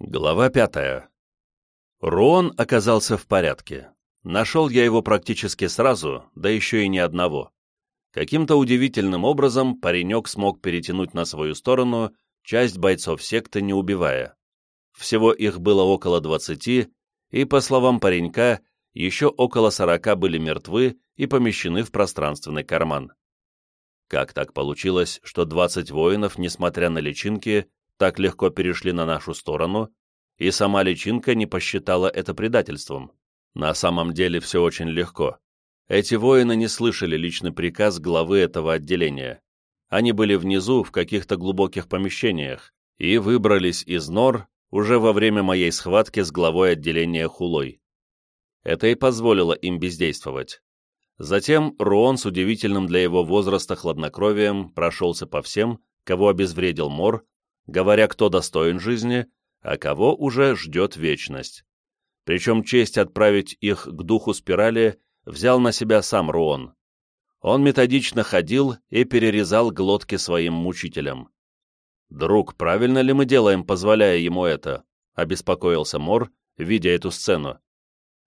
Глава пятая. Руон оказался в порядке. Нашел я его практически сразу, да еще и не одного. Каким-то удивительным образом паренек смог перетянуть на свою сторону часть бойцов секты, не убивая. Всего их было около двадцати, и, по словам паренька, еще около сорока были мертвы и помещены в пространственный карман. Как так получилось, что двадцать воинов, несмотря на личинки, так легко перешли на нашу сторону, и сама личинка не посчитала это предательством? На самом деле все очень легко. Эти воины не слышали личный приказ главы этого отделения. Они были внизу, в каких-то глубоких помещениях, и выбрались из нор уже во время моей схватки с главой отделения Хулой. Это и позволило им бездействовать. Затем Руон с удивительным для его возраста хладнокровием прошелся по всем, кого обезвредил Мор, говоря, кто достоин жизни, а кого уже ждет вечность. Причем честь отправить их к духу спирали взял на себя сам Руон. Он методично ходил и перерезал глотки своим мучителям. «Друг, правильно ли мы делаем, позволяя ему это?» — обеспокоился Мор, видя эту сцену.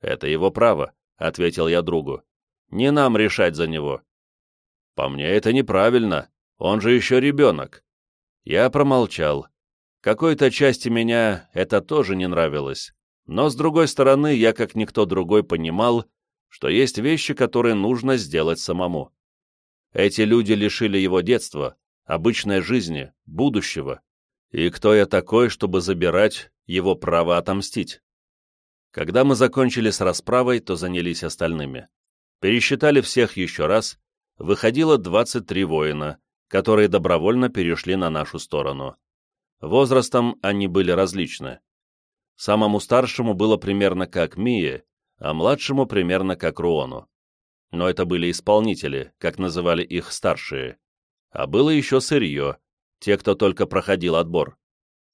«Это его право», — ответил я другу. «Не нам решать за него». «По мне это неправильно, он же еще ребенок». Я промолчал. Какой-то части меня это тоже не нравилось, но, с другой стороны, я, как никто другой, понимал, что есть вещи, которые нужно сделать самому. Эти люди лишили его детства, обычной жизни, будущего. И кто я такой, чтобы забирать его право отомстить? Когда мы закончили с расправой, то занялись остальными. Пересчитали всех еще раз, выходило 23 воина, которые добровольно перешли на нашу сторону. Возрастом они были различны. Самому старшему было примерно как Мие, а младшему примерно как Руону. Но это были исполнители, как называли их старшие. А было еще сырье, те, кто только проходил отбор.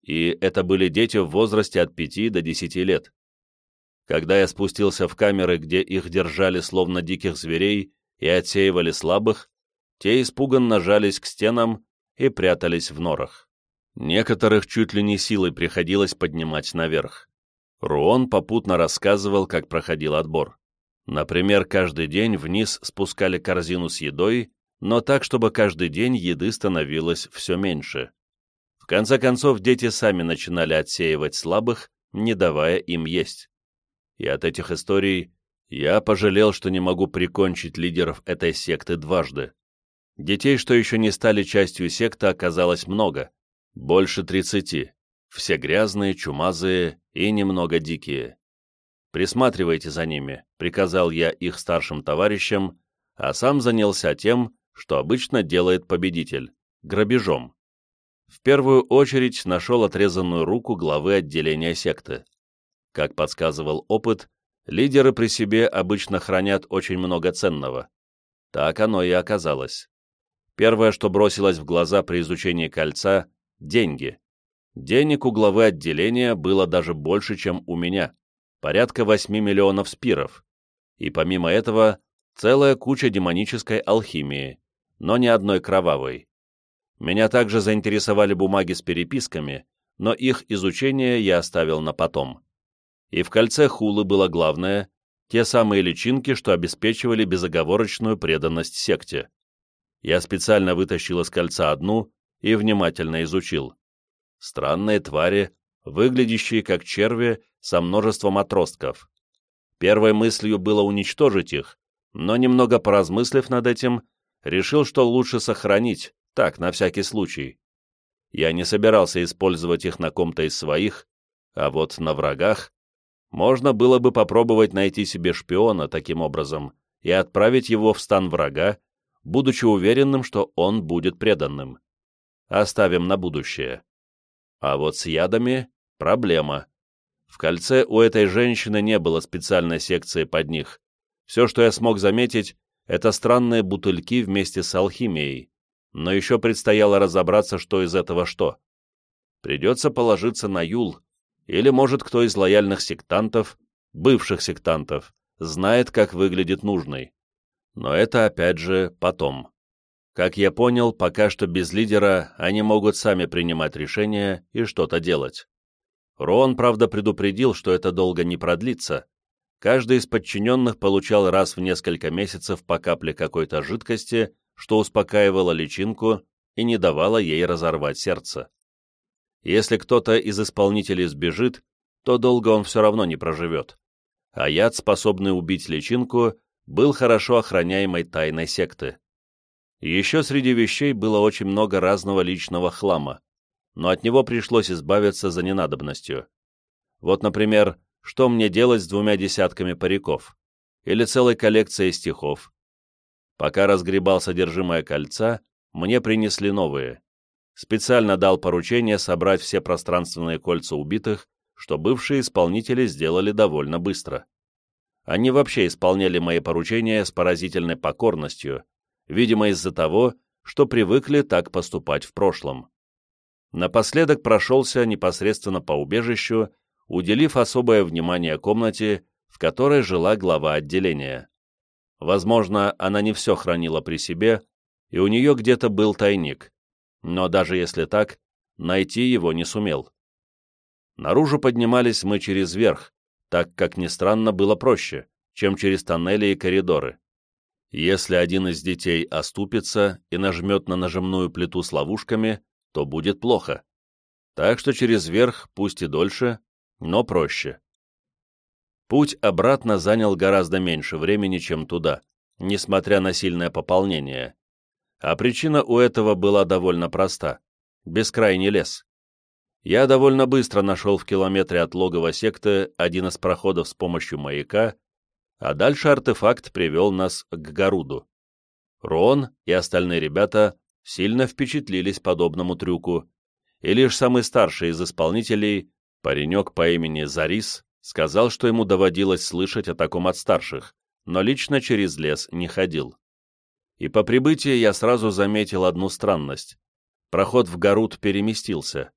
И это были дети в возрасте от 5 до 10 лет. Когда я спустился в камеры, где их держали словно диких зверей и отсеивали слабых, те испуганно жались к стенам и прятались в норах. Некоторых чуть ли не силой приходилось поднимать наверх. Руон попутно рассказывал, как проходил отбор. Например, каждый день вниз спускали корзину с едой, но так, чтобы каждый день еды становилось все меньше. В конце концов, дети сами начинали отсеивать слабых, не давая им есть. И от этих историй я пожалел, что не могу прикончить лидеров этой секты дважды. Детей, что еще не стали частью секты, оказалось много, больше тридцати, все грязные, чумазые и немного дикие. «Присматривайте за ними», — приказал я их старшим товарищам, а сам занялся тем, что обычно делает победитель — грабежом. В первую очередь нашел отрезанную руку главы отделения секты. Как подсказывал опыт, лидеры при себе обычно хранят очень много ценного. Так оно и оказалось. Первое, что бросилось в глаза при изучении кольца — деньги. Денег у главы отделения было даже больше, чем у меня порядка 8 миллионов спиров, и помимо этого целая куча демонической алхимии, но ни одной кровавой. Меня также заинтересовали бумаги с переписками, но их изучение я оставил на потом. И в кольце хулы было главное — те самые личинки, что обеспечивали безоговорочную преданность секте. Я специально вытащил из кольца одну и внимательно изучил. Странные твари, выглядящие как черви со множеством отростков. Первой мыслью было уничтожить их, но немного поразмыслив над этим, решил, что лучше сохранить, так, на всякий случай. Я не собирался использовать их на ком-то из своих, а вот на врагах можно было бы попробовать найти себе шпиона таким образом и отправить его в стан врага, будучи уверенным, что он будет преданным. Оставим на будущее. А вот с ядами проблема. В кольце у этой женщины не было специальной секции под них. Все, что я смог заметить, это странные бутыльки вместе с алхимией. Но еще предстояло разобраться, что из этого что. Придется положиться на Юл, или, может, кто из лояльных сектантов, бывших сектантов, знает, как выглядит нужный. Но это, опять же, потом. Как я понял, пока что без лидера они могут сами принимать решения и что-то делать. Рон, правда, предупредил, что это долго не продлится. Каждый из подчиненных получал раз в несколько месяцев по капле какой-то жидкости, что успокаивало личинку и не давало ей разорвать сердце. Если кто-то из исполнителей сбежит, то долго он все равно не проживет. А яд, способный убить личинку, был хорошо охраняемой тайной секты. Еще среди вещей было очень много разного личного хлама, но от него пришлось избавиться за ненадобностью. Вот, например, что мне делать с двумя десятками париков? Или целой коллекцией стихов? Пока разгребал содержимое кольца, мне принесли новые. Специально дал поручение собрать все пространственные кольца убитых, что бывшие исполнители сделали довольно быстро. Они вообще исполняли мои поручения с поразительной покорностью, видимо из-за того, что привыкли так поступать в прошлом. Напоследок прошелся непосредственно по убежищу, уделив особое внимание комнате, в которой жила глава отделения. Возможно, она не все хранила при себе, и у нее где-то был тайник, но даже если так, найти его не сумел. Наружу поднимались мы через верх, так как, ни странно, было проще, чем через тоннели и коридоры. Если один из детей оступится и нажмет на нажимную плиту с ловушками, то будет плохо. Так что через верх, пусть и дольше, но проще. Путь обратно занял гораздо меньше времени, чем туда, несмотря на сильное пополнение. А причина у этого была довольно проста — бескрайний лес. Я довольно быстро нашел в километре от логова секты один из проходов с помощью маяка, а дальше артефакт привел нас к Гаруду. Рон и остальные ребята сильно впечатлились подобному трюку, и лишь самый старший из исполнителей, паренек по имени Зарис, сказал, что ему доводилось слышать о таком от старших, но лично через лес не ходил. И по прибытии я сразу заметил одну странность. Проход в Гарут переместился.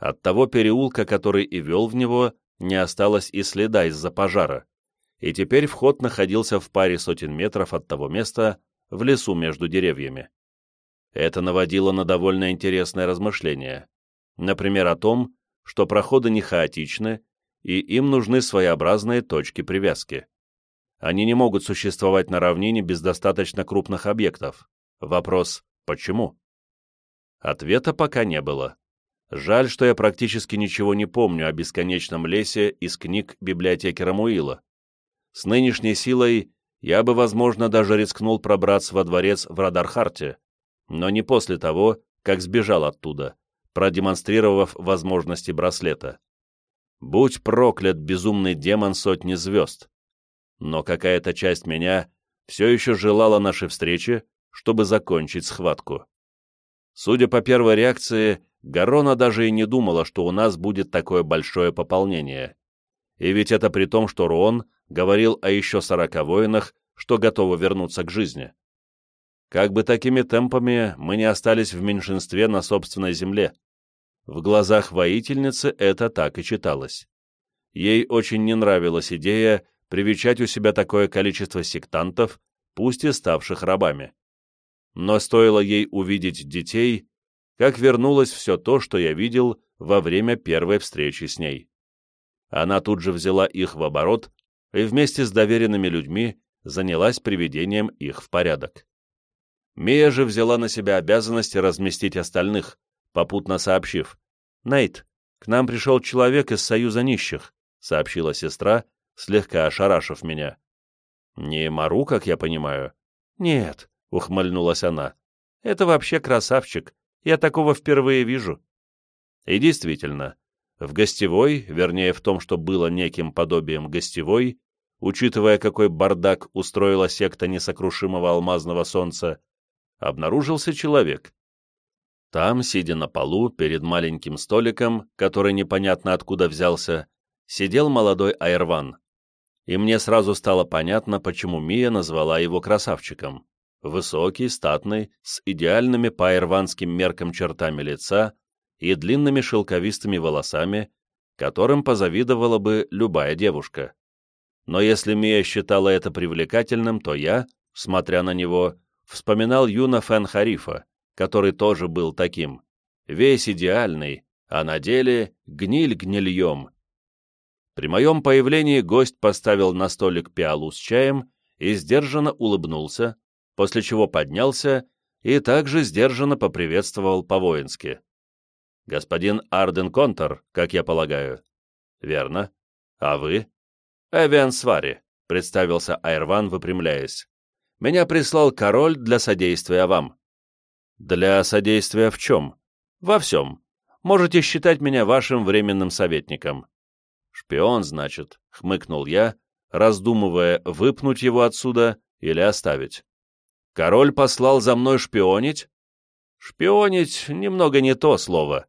От того переулка, который и вел в него, не осталось и следа из-за пожара и теперь вход находился в паре сотен метров от того места, в лесу между деревьями. Это наводило на довольно интересное размышление. Например, о том, что проходы не хаотичны, и им нужны своеобразные точки привязки. Они не могут существовать на равнине без достаточно крупных объектов. Вопрос «почему?». Ответа пока не было. Жаль, что я практически ничего не помню о бесконечном лесе из книг библиотеки Рамуила. С нынешней силой я бы, возможно, даже рискнул пробраться во дворец в Радархарте, но не после того, как сбежал оттуда, продемонстрировав возможности браслета. Будь проклят безумный демон сотни звезд. Но какая-то часть меня все еще желала нашей встречи, чтобы закончить схватку. Судя по первой реакции, Гарона даже и не думала, что у нас будет такое большое пополнение. И ведь это при том, что Руон говорил о еще сорока воинах, что готовы вернуться к жизни. Как бы такими темпами мы не остались в меньшинстве на собственной земле. В глазах воительницы это так и читалось. Ей очень не нравилась идея привечать у себя такое количество сектантов, пусть и ставших рабами. Но стоило ей увидеть детей, как вернулось все то, что я видел во время первой встречи с ней. Она тут же взяла их в оборот и вместе с доверенными людьми занялась приведением их в порядок. Мия же взяла на себя обязанность разместить остальных, попутно сообщив. «Нейт, к нам пришел человек из Союза нищих», — сообщила сестра, слегка ошарашив меня. «Не Мару, как я понимаю?» «Нет», — ухмыльнулась она. «Это вообще красавчик. Я такого впервые вижу». И действительно, в гостевой, вернее в том, что было неким подобием гостевой, учитывая, какой бардак устроила секта несокрушимого алмазного солнца, обнаружился человек. Там, сидя на полу, перед маленьким столиком, который непонятно откуда взялся, сидел молодой Айрван. И мне сразу стало понятно, почему Мия назвала его красавчиком. Высокий, статный, с идеальными по айрванским меркам чертами лица, и длинными шелковистыми волосами, которым позавидовала бы любая девушка. Но если Мия считала это привлекательным, то я, смотря на него, вспоминал Юна Фен Харифа, который тоже был таким, весь идеальный, а на деле гниль гнильем. При моем появлении гость поставил на столик пиалу с чаем и сдержанно улыбнулся, после чего поднялся и также сдержанно поприветствовал по-воински. «Господин Арден Контор, как я полагаю?» «Верно. А вы?» «Эвиан Свари», — представился Айрван, выпрямляясь. «Меня прислал король для содействия вам». «Для содействия в чем?» «Во всем. Можете считать меня вашим временным советником». «Шпион, значит», — хмыкнул я, раздумывая, выпнуть его отсюда или оставить. «Король послал за мной шпионить?» «Шпионить — немного не то слово.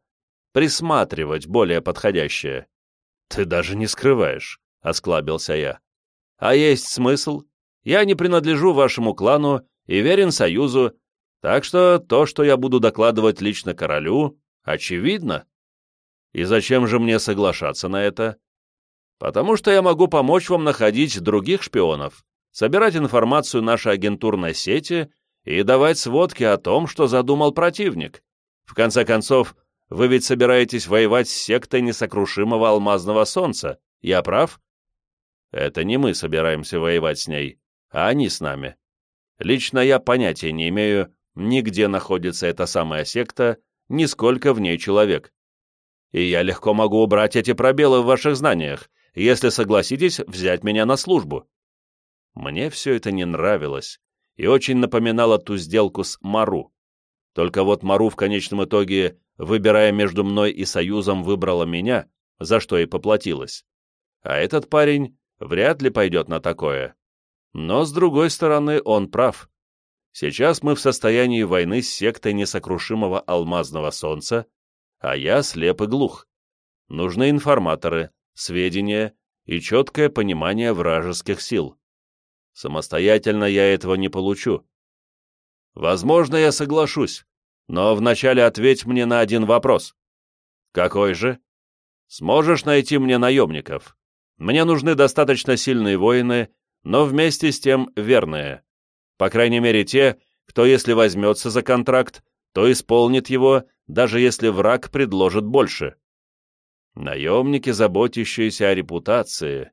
Присматривать более подходящее». «Ты даже не скрываешь», — осклабился я. «А есть смысл? Я не принадлежу вашему клану и верен Союзу, так что то, что я буду докладывать лично королю, очевидно. И зачем же мне соглашаться на это? Потому что я могу помочь вам находить других шпионов, собирать информацию нашей агентурной сети и давать сводки о том, что задумал противник. В конце концов, вы ведь собираетесь воевать с сектой несокрушимого алмазного солнца. Я прав? Это не мы собираемся воевать с ней, а они с нами. Лично я понятия не имею, нигде находится эта самая секта, ни сколько в ней человек. И я легко могу убрать эти пробелы в ваших знаниях, если согласитесь взять меня на службу. Мне все это не нравилось и очень напоминало ту сделку с Мару. Только вот Мару в конечном итоге, выбирая между мной и Союзом, выбрала меня, за что и поплатилась. А этот парень вряд ли пойдет на такое. Но, с другой стороны, он прав. Сейчас мы в состоянии войны с сектой несокрушимого алмазного солнца, а я слеп и глух. Нужны информаторы, сведения и четкое понимание вражеских сил. Самостоятельно я этого не получу. Возможно, я соглашусь, но вначале ответь мне на один вопрос. Какой же? Сможешь найти мне наемников? Мне нужны достаточно сильные воины, но вместе с тем верные. По крайней мере, те, кто, если возьмется за контракт, то исполнит его, даже если враг предложит больше. Наемники, заботящиеся о репутации.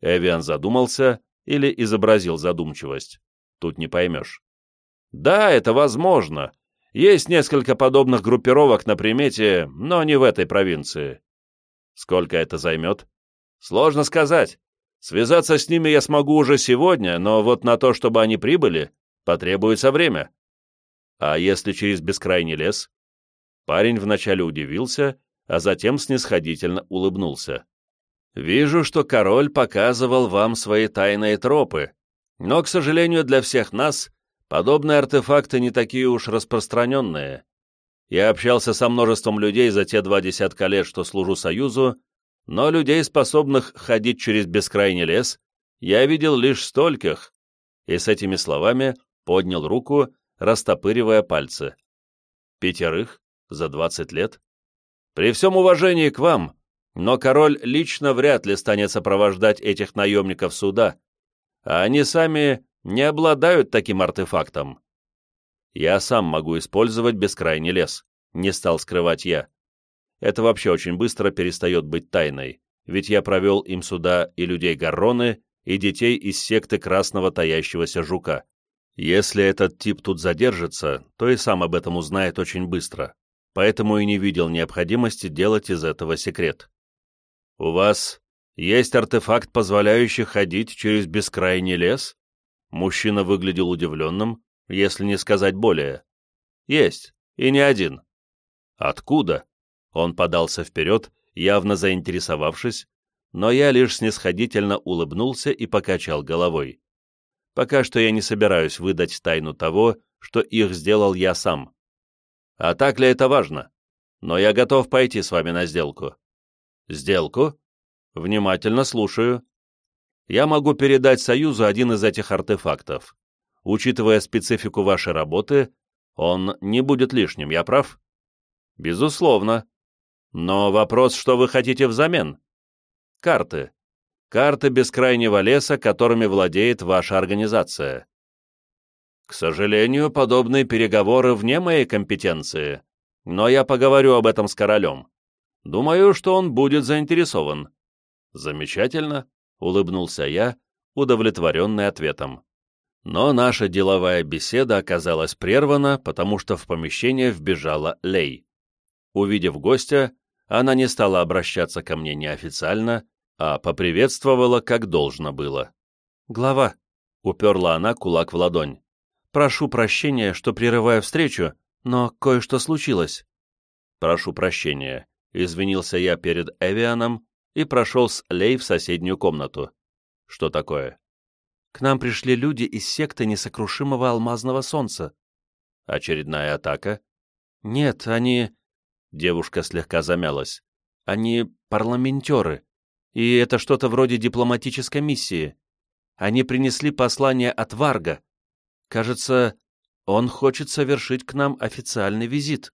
Эвиан задумался или изобразил задумчивость. Тут не поймешь. Да, это возможно. Есть несколько подобных группировок на примете, но не в этой провинции. Сколько это займет? Сложно сказать. Связаться с ними я смогу уже сегодня, но вот на то, чтобы они прибыли, потребуется время. А если через бескрайний лес? Парень вначале удивился, а затем снисходительно улыбнулся. «Вижу, что король показывал вам свои тайные тропы, но, к сожалению, для всех нас подобные артефакты не такие уж распространенные. Я общался со множеством людей за те два десятка лет, что служу Союзу, но людей, способных ходить через бескрайний лес, я видел лишь стольких». И с этими словами поднял руку, растопыривая пальцы. «Пятерых? За двадцать лет?» При всем уважении к вам, но король лично вряд ли станет сопровождать этих наемников суда, а они сами не обладают таким артефактом. Я сам могу использовать бескрайний лес, не стал скрывать я. Это вообще очень быстро перестает быть тайной, ведь я провел им сюда и людей Гарроны, и детей из секты Красного Таящегося Жука. Если этот тип тут задержится, то и сам об этом узнает очень быстро поэтому и не видел необходимости делать из этого секрет. «У вас есть артефакт, позволяющий ходить через бескрайний лес?» Мужчина выглядел удивленным, если не сказать более. «Есть, и не один». «Откуда?» Он подался вперед, явно заинтересовавшись, но я лишь снисходительно улыбнулся и покачал головой. Пока что я не собираюсь выдать тайну того, что их сделал я сам. А так ли это важно? Но я готов пойти с вами на сделку. Сделку? Внимательно слушаю. Я могу передать Союзу один из этих артефактов. Учитывая специфику вашей работы, он не будет лишним, я прав? Безусловно. Но вопрос, что вы хотите взамен? Карты. Карты бескрайнего леса, которыми владеет ваша организация. К сожалению, подобные переговоры вне моей компетенции, но я поговорю об этом с королем. Думаю, что он будет заинтересован. Замечательно, улыбнулся я, удовлетворенный ответом. Но наша деловая беседа оказалась прервана, потому что в помещение вбежала Лей. Увидев гостя, она не стала обращаться ко мне неофициально, а поприветствовала, как должно было. «Глава», — уперла она кулак в ладонь, — «прошу прощения, что прерываю встречу, но кое-что случилось». «Прошу прощения», — извинился я перед Эвианом и прошел с Лей в соседнюю комнату. «Что такое?» «К нам пришли люди из секты несокрушимого алмазного солнца». «Очередная атака?» «Нет, они...» Девушка слегка замялась. «Они парламентеры, и это что-то вроде дипломатической миссии. Они принесли послание от Варга. Кажется, он хочет совершить к нам официальный визит».